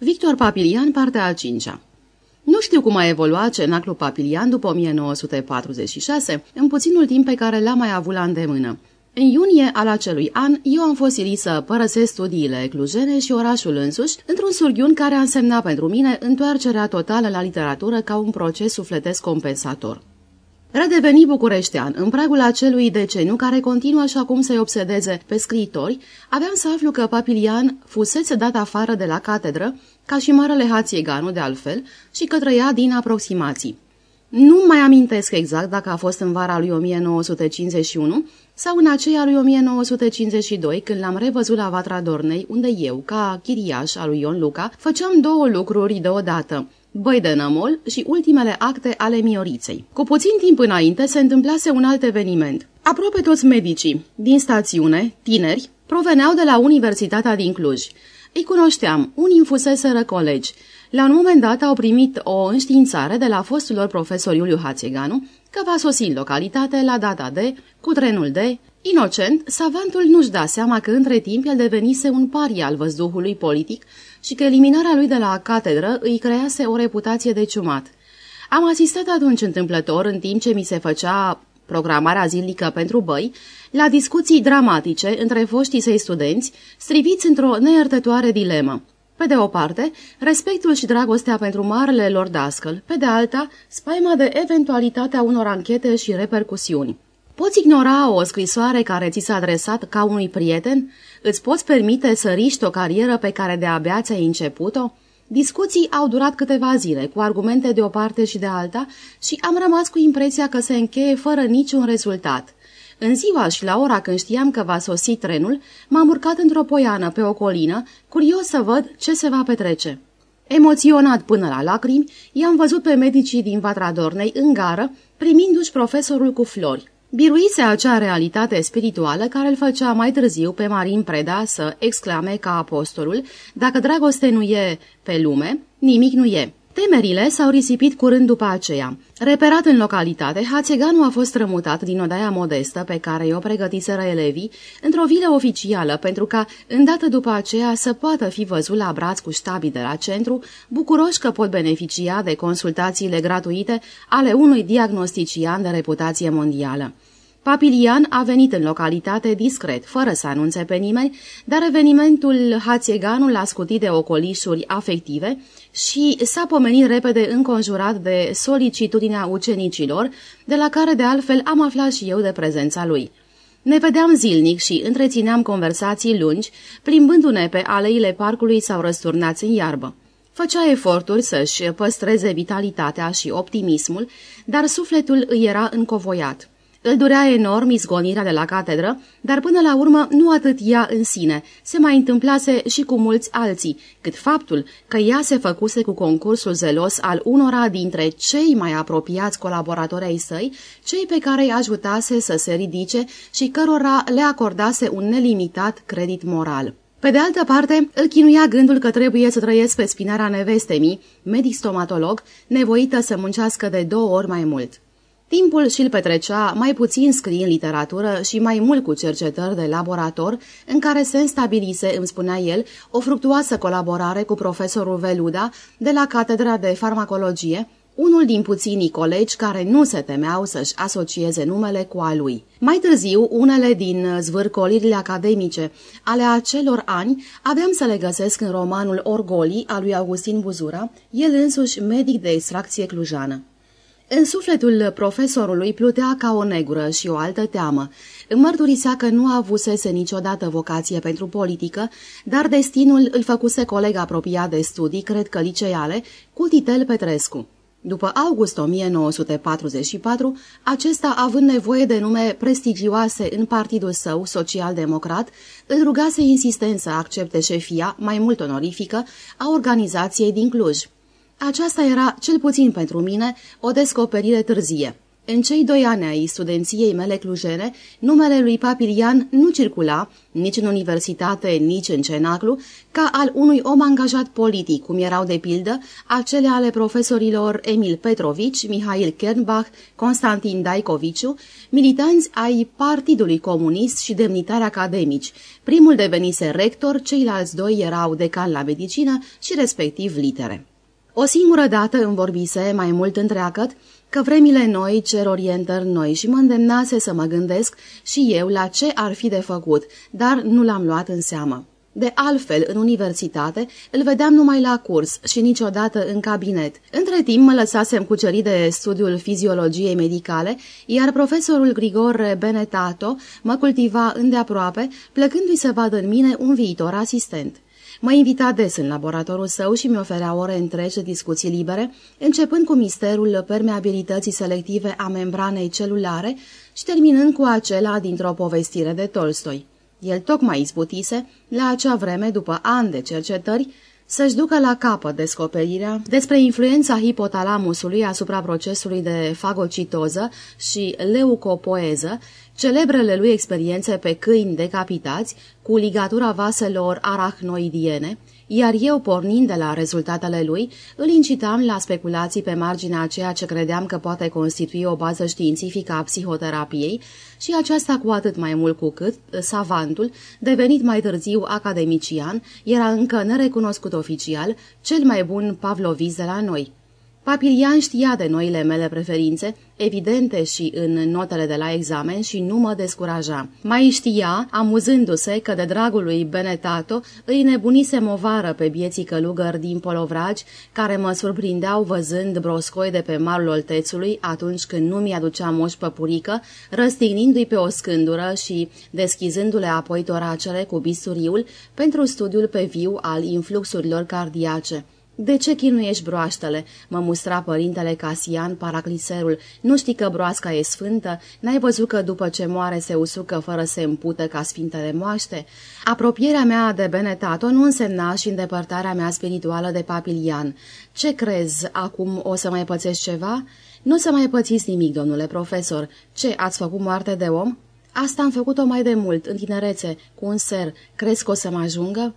Victor Papilian, partea a cincea Nu știu cum a evoluat cenaclul Papilian după 1946, în puținul timp pe care l-a mai avut la îndemână. În iunie al acelui an, eu am fost silit să părăsesc studiile ecluzene și orașul însuși, într-un surghiun care a însemnat pentru mine întoarcerea totală la literatură ca un proces sufletesc compensator. Redeveni bucureștean, în pragul acelui deceniu care continuă și acum să-i obsedeze pe scriitori, aveam să aflu că Papilian fusese dat afară de la catedră, ca și Marele Hațieganu de altfel, și că trăia din aproximații. Nu mai amintesc exact dacă a fost în vara lui 1951 sau în aceea lui 1952, când l-am revăzut la Vatra Dornei, unde eu, ca chiriaș al lui Ion Luca, făceam două lucruri deodată – Băi de nămol și ultimele acte ale Mioriței. Cu puțin timp înainte se întâmplase un alt eveniment. Aproape toți medicii din stațiune, tineri, proveneau de la Universitatea din Cluj. Îi cunoșteam, unii fuseseră colegi. La un moment dat au primit o înștiințare de la fostul lor profesor Iuliu Hațeganu că va sosi în localitate la data de, cu trenul de, Inocent, savantul nu-și da seama că între timp el devenise un pari al văzduhului politic și că eliminarea lui de la catedră îi crease o reputație de ciumat. Am asistat atunci întâmplător, în timp ce mi se făcea programarea zilnică pentru băi, la discuții dramatice între foștii săi studenți, striviți într-o neiertătoare dilemă. Pe de o parte, respectul și dragostea pentru marele lor dascăl, pe de alta, spaima de eventualitatea unor anchete și repercusiuni. Poți ignora o scrisoare care ți s-a adresat ca unui prieten? Îți poți permite să riști o carieră pe care de-abia ți-ai început-o? Discuții au durat câteva zile, cu argumente de o parte și de alta, și am rămas cu impresia că se încheie fără niciun rezultat. În ziua și la ora când știam că va sosi trenul, m-am urcat într-o poiană pe o colină, curios să văd ce se va petrece. Emoționat până la lacrimi, i-am văzut pe medicii din Vatra Dornei în gară, primindu-și profesorul cu flori. Biruise acea realitate spirituală care îl făcea mai târziu pe Marin Preda să exclame ca apostolul, dacă dragoste nu e pe lume, nimic nu e. Temerile s-au risipit curând după aceea. Reperat în localitate, Hațeganu a fost rămutat din odaia modestă pe care o pregătiseră elevii într-o vilă oficială pentru ca, îndată după aceea, să poată fi văzut la braț cu ștabii de la centru, bucuroși că pot beneficia de consultațiile gratuite ale unui diagnostician de reputație mondială. Papilian a venit în localitate discret, fără să anunțe pe nimeni, dar evenimentul Hațieganul l-a scutit de ocolișuri afective și s-a pomenit repede înconjurat de solicitudinea ucenicilor, de la care de altfel am aflat și eu de prezența lui. Ne vedeam zilnic și întrețineam conversații lungi, plimbându-ne pe aleile parcului sau răsturnați în iarbă. Făcea eforturi să-și păstreze vitalitatea și optimismul, dar sufletul îi era încovoiat. Îl durea enorm izgonirea de la catedră, dar până la urmă nu atât ea în sine, se mai întâmplase și cu mulți alții, cât faptul că ea se făcuse cu concursul zelos al unora dintre cei mai apropiați colaboratori ai săi, cei pe care îi ajutase să se ridice și cărora le acordase un nelimitat credit moral. Pe de altă parte, îl chinuia gândul că trebuie să trăiesc pe spinarea nevestemii, medic stomatolog, nevoită să muncească de două ori mai mult. Timpul și-l petrecea mai puțin scrie în literatură și mai mult cu cercetări de laborator, în care se înstabilise, îmi spunea el, o fructuoasă colaborare cu profesorul Veluda de la Catedra de Farmacologie, unul din puținii colegi care nu se temeau să-și asocieze numele cu a lui. Mai târziu, unele din zvârcolirile academice ale acelor ani aveam să le găsesc în romanul Orgolii al lui Augustin Buzura, el însuși medic de extracție clujană. În sufletul profesorului plutea ca o negură și o altă teamă. Îmi mărturisea că nu avusese niciodată vocație pentru politică, dar destinul îl făcuse coleg apropiat de studii, cred că liceale, cu Titel Petrescu. După august 1944, acesta, având nevoie de nume prestigioase în partidul său social-democrat, îl rugase insistent să accepte șefia, mai mult onorifică, a organizației din Cluj. Aceasta era, cel puțin pentru mine, o descoperire târzie. În cei doi ani ai studenției mele clujene, numele lui Papilian nu circula, nici în universitate, nici în cenaclu, ca al unui om angajat politic, cum erau de pildă acele ale profesorilor Emil Petrovici, Mihail Kernbach, Constantin Daicoviciu, militanți ai Partidului Comunist și demnitari academici. Primul devenise rector, ceilalți doi erau decan la medicină și respectiv litere. O singură dată îmi vorbise mai mult întreagăt că vremile noi cer orientări noi și mă îndemnase să mă gândesc și eu la ce ar fi de făcut, dar nu l-am luat în seamă. De altfel, în universitate, îl vedeam numai la curs și niciodată în cabinet. Între timp mă lăsasem cucerit de studiul fiziologiei medicale, iar profesorul Grigore Benetato mă cultiva îndeaproape, plăcându-i să vadă în mine un viitor asistent. Mă invita des în laboratorul său și mi oferea ore întregi de discuții libere, începând cu misterul permeabilității selective a membranei celulare și terminând cu acela dintr-o povestire de Tolstoi. El tocmai izbutise, la acea vreme, după ani de cercetări, să-și ducă la capăt descoperirea despre influența hipotalamusului asupra procesului de fagocitoză și leucopoeză, celebrele lui experiențe pe câini decapitați cu ligatura vaselor arachnoidiene, iar eu, pornind de la rezultatele lui, îl incitam la speculații pe marginea ceea ce credeam că poate constitui o bază științifică a psihoterapiei și aceasta cu atât mai mult cu cât savantul, devenit mai târziu academician, era încă nerecunoscut oficial, cel mai bun pavlovist de la noi. Papilian știa de noile mele preferințe, evidente și în notele de la examen și nu mă descuraja. Mai știa, amuzându-se, că de dragul lui Benetato îi nebunisem o vară pe bieții călugări din Polovragi, care mă surprindeau văzând broscoi de pe malul Oltețului atunci când nu mi-aducea moș păpurică, răstignindu-i pe o scândură și deschizându-le apoi toracele cu bisturiul pentru studiul pe viu al influxurilor cardiace. De ce chinuiești broaștele?" mă mustra părintele Casian, paracliserul. Nu știi că broasca e sfântă? N-ai văzut că după ce moare se usucă fără să împută ca sfintele moaște?" Apropierea mea de Benetato nu însemna și îndepărtarea mea spirituală de Papilian. Ce crezi, acum o să mai pățești ceva?" Nu să mai pățiți nimic, domnule profesor. Ce, ați făcut moarte de om?" Asta am făcut-o mai de mult, în tinerețe, cu un ser. Crezi că o să mă ajungă?"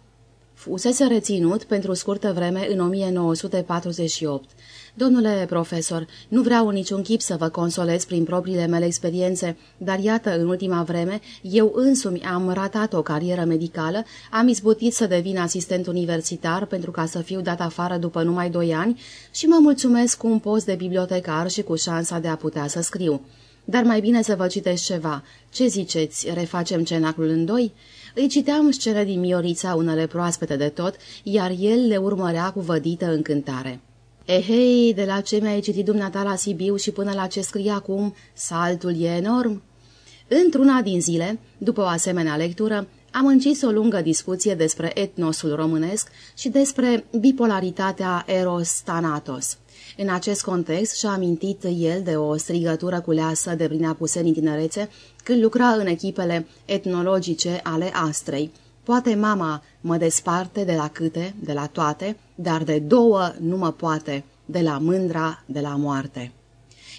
Fusese reținut pentru scurtă vreme în 1948. Domnule profesor, nu vreau în niciun chip să vă consolez prin propriile mele experiențe, dar iată, în ultima vreme, eu însumi am ratat o carieră medicală, am izbutit să devin asistent universitar pentru ca să fiu dat afară după numai doi ani și mă mulțumesc cu un post de bibliotecar și cu șansa de a putea să scriu. Dar mai bine să vă citesc ceva. Ce ziceți, refacem cenaclul în doi?" Îi citeam scene din Miorița, unele proaspete de tot, iar el le urmărea cu vădită încântare. Ehei, eh, de la ce mi-ai citit dumneata la Sibiu și până la ce scrie acum, saltul e enorm. Într-una din zile, după o asemenea lectură, am încis o lungă discuție despre etnosul românesc și despre bipolaritatea Eros-Thanatos. În acest context și-a amintit el de o strigătură culeasă de prin Apuseni tinerețe când lucra în echipele etnologice ale Astrei. Poate mama mă desparte de la câte, de la toate, dar de două nu mă poate, de la mândra, de la moarte.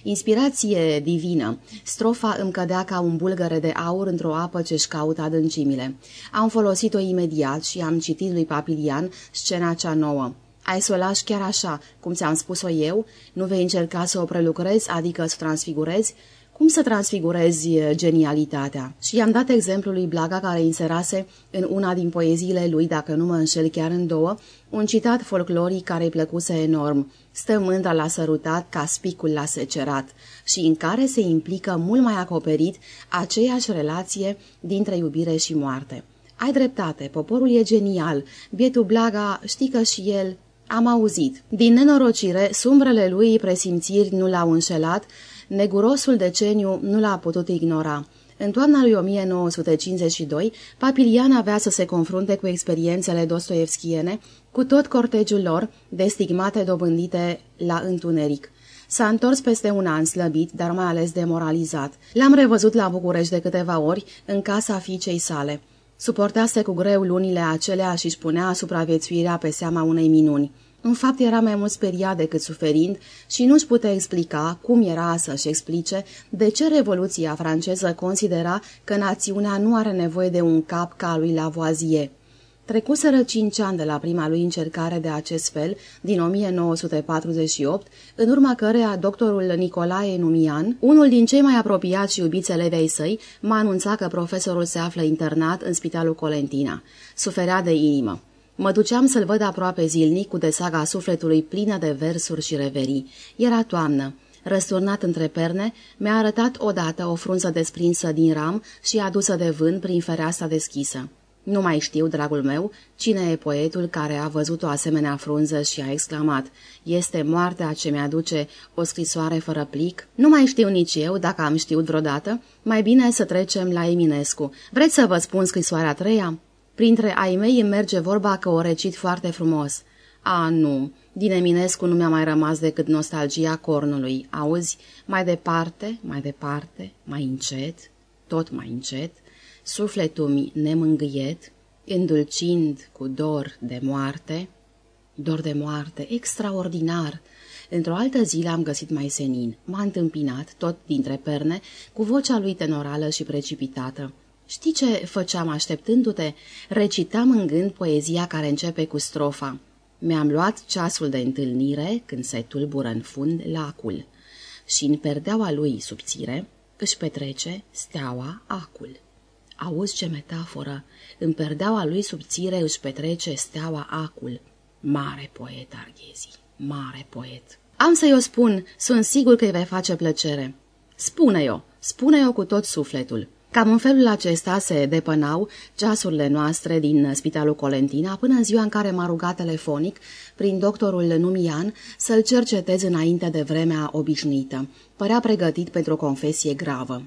Inspirație divină. Strofa îmi cădea ca un bulgăre de aur într-o apă ce-și caută adâncimile. Am folosit-o imediat și am citit lui Papilian scena cea nouă. Ai să o lași chiar așa, cum ți-am spus-o eu? Nu vei încerca să o prelucrezi, adică să o transfigurezi? Cum să transfigurezi genialitatea? Și i-am dat exemplul lui Blaga care inserase în una din poeziile lui, dacă nu mă înșel chiar în două, un citat folcloric care îi plăcuse enorm. Stă mândra la sărutat ca spicul la secerat și în care se implică mult mai acoperit aceeași relație dintre iubire și moarte. Ai dreptate, poporul e genial, bietul Blaga știi că și el am auzit. Din nenorocire, sumbrele lui presimțiri nu l-au înșelat, negurosul deceniu nu l-a putut ignora. În toamna lui 1952, Papilian avea să se confrunte cu experiențele dostoevskiene, cu tot cortegiul lor de stigmate dobândite la întuneric. S-a întors peste un an slăbit, dar mai ales demoralizat. L-am revăzut la București de câteva ori, în casa fiicei sale. Suportase cu greu lunile acelea și își punea supraviețuirea pe seama unei minuni. În fapt era mai mult speriat decât suferind și nu-și putea explica cum era să-și explice de ce Revoluția franceză considera că națiunea nu are nevoie de un cap ca lui Lavoisier. Trecuseră cinci ani de la prima lui încercare de acest fel, din 1948, în urma căreia doctorul Nicolae Numian, unul din cei mai apropiați și iubiți elevei săi, m-a anunțat că profesorul se află internat în spitalul Colentina. Suferea de inimă. Mă duceam să-l văd aproape zilnic cu desaga sufletului plină de versuri și reverii. Era toamnă. Răsturnat între perne, mi-a arătat odată o frunză desprinsă din ram și adusă de vânt prin fereastra deschisă. Nu mai știu, dragul meu, cine e poetul care a văzut o asemenea frunză și a exclamat Este moartea ce mi-aduce o scrisoare fără plic? Nu mai știu nici eu, dacă am știut vreodată. Mai bine să trecem la Eminescu. Vreți să vă spun scrisoarea treia? Printre ai mei îmi merge vorba că o recit foarte frumos. A, nu, din Eminescu nu mi-a mai rămas decât nostalgia cornului. Auzi, mai departe, mai departe, mai încet, tot mai încet, sufletul mi nemângâiet, îndulcind cu dor de moarte, dor de moarte, extraordinar. Într-o altă zi l-am găsit mai senin. M-a întâmpinat, tot dintre perne, cu vocea lui tenorală și precipitată. Știi ce făceam așteptându-te? Recitam în gând poezia care începe cu strofa. Mi-am luat ceasul de întâlnire când se tulbură în fund lacul și în perdeaua lui subțire își petrece steaua acul. Auzi ce metaforă! În perdeaua lui subțire își petrece steaua acul. Mare poet, Arghezi, mare poet. Am să-i o spun, sunt sigur că îi vei face plăcere. Spune-o, spune-o cu tot sufletul. Cam în felul acesta se depănau ceasurile noastre din Spitalul Colentina până în ziua în care m-a rugat telefonic prin doctorul Numian să-l cercetez înainte de vremea obișnuită. Părea pregătit pentru o confesie gravă.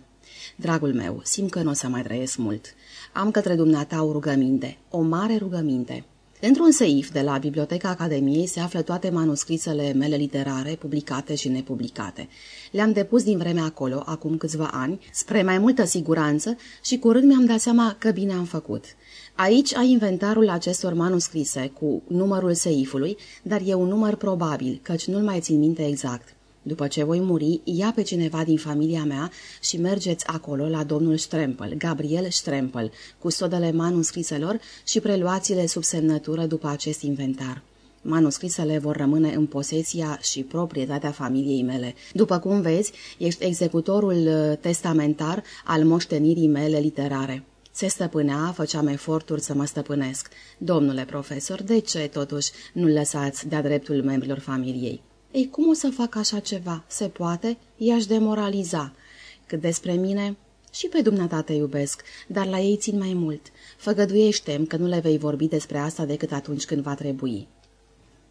Dragul meu, simt că nu o să mai trăiesc mult. Am către dumneata o rugăminte, o mare rugăminte. Într-un seif de la Biblioteca Academiei se află toate manuscrisele mele literare, publicate și nepublicate. Le-am depus din vremea acolo, acum câțiva ani, spre mai multă siguranță și curând mi-am dat seama că bine am făcut. Aici ai inventarul acestor manuscrise cu numărul seifului, dar e un număr probabil, căci nu-l mai țin minte exact. După ce voi muri, ia pe cineva din familia mea și mergeți acolo la domnul Strempel, Gabriel Strempel, cu sodele manuscriselor și preluați-le sub semnătură după acest inventar. Manuscrisele vor rămâne în posesia și proprietatea familiei mele. După cum vezi, ești executorul uh, testamentar al moștenirii mele literare. Se stăpânea, făceam eforturi să mă stăpânesc. Domnule profesor, de ce, totuși, nu lăsați de-a dreptul membrilor familiei? Ei, cum o să fac așa ceva? Se poate? I-aș demoraliza. Cât despre mine, și pe dumneata te iubesc, dar la ei țin mai mult. Făgăduiește-mi că nu le vei vorbi despre asta decât atunci când va trebui.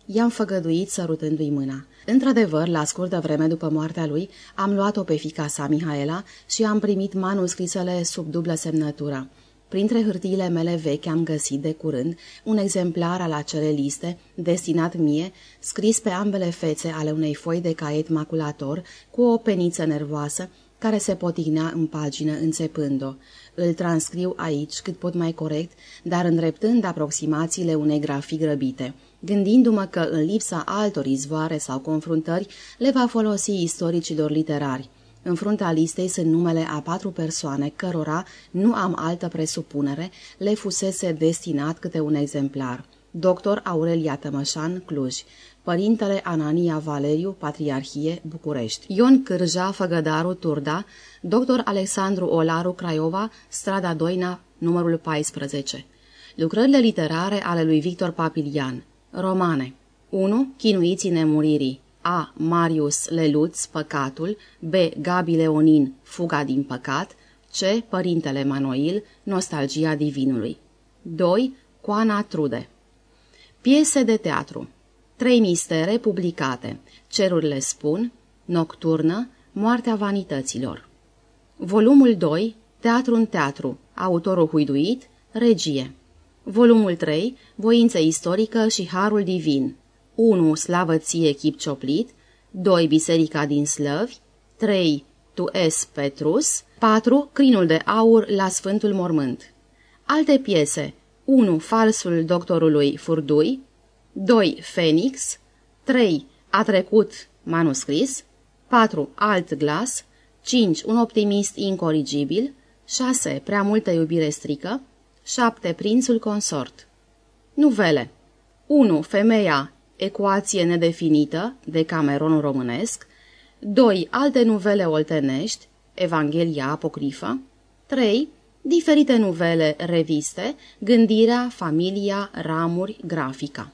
I-am făgăduit sărutându-i mâna. Într-adevăr, la scurtă vreme după moartea lui, am luat-o pe fica sa, Mihaela, și am primit manuscrisele sub dublă semnătură. Printre hârtiile mele vechi am găsit de curând un exemplar al acelei liste, destinat mie, scris pe ambele fețe ale unei foi de caiet maculator, cu o peniță nervoasă, care se potignea în pagină înțepând-o. Îl transcriu aici cât pot mai corect, dar îndreptând aproximațiile unei grafii grăbite, gândindu-mă că, în lipsa altor izvoare sau confruntări, le va folosi istoricilor literari. În fruntea listei sunt numele a patru persoane cărora, nu am altă presupunere, le fusese destinat câte un exemplar. Dr. Aurelia Tămășan, Cluj, Părintele Anania Valeriu, Patriarhie, București, Ion Cârja, Făgădaru, Turda, Dr. Alexandru Olaru, Craiova, Strada Doina, numărul 14. Lucrările literare ale lui Victor Papilian Romane 1. Chinuiții nemuririi a. Marius Leluț, Păcatul, B. Gabi Leonin, Fuga din păcat, C. Părintele Manoil, Nostalgia divinului. 2. Coana Trude Piese de teatru Trei mistere publicate Cerurile spun, Nocturnă, Moartea vanităților Volumul 2, Teatru în teatru, autorul huiduit, regie Volumul 3, Voință istorică și Harul divin 1. Slavă ție chip cioplit 2. Biserica din Slăvi 3. Tu es Petrus 4. Crinul de aur la Sfântul Mormânt Alte piese 1. Falsul doctorului Furdui 2. Phoenix 3. A trecut manuscris 4. Alt glas 5. Un optimist incorrigibil 6. Prea multă iubire strică 7. Prințul consort Nuvele 1. Femeia Ecuație nedefinită de Cameron românesc 2. Alte nuvele oltenești Evanghelia apocrifă 3. Diferite nuvele, reviste, gândirea, familia, ramuri, grafica.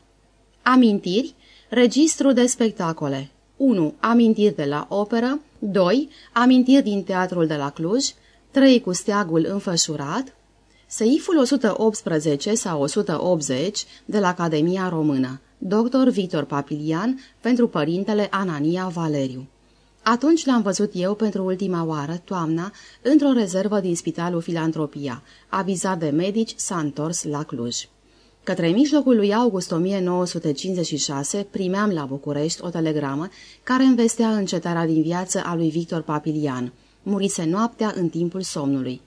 Amintiri, registru de spectacole. 1. Amintiri de la operă. 2. Amintiri din teatrul de la Cluj. 3. Cu steagul înfășurat. Seiful 118 sau 180 de la Academia Română. Dr. Victor Papilian pentru părintele Anania Valeriu. Atunci l-am văzut eu pentru ultima oară, toamna, într-o rezervă din Spitalul Filantropia. Avizat de medici, s-a întors la Cluj. Către mijlocul lui august 1956 primeam la București o telegramă care învestea încetarea din viață a lui Victor Papilian. Murise noaptea în timpul somnului.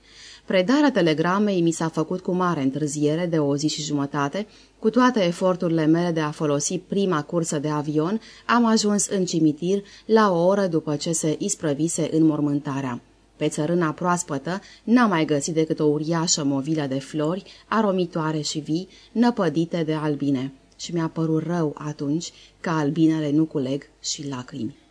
Predarea telegramei mi s-a făcut cu mare întârziere de o zi și jumătate. Cu toate eforturile mele de a folosi prima cursă de avion, am ajuns în cimitir la o oră după ce se isprăvise înmormântarea. Pe țărâna proaspătă n-am mai găsit decât o uriașă movilă de flori, aromitoare și vii, năpădite de albine. Și mi-a părut rău atunci că albinele nu culeg și lacrimi.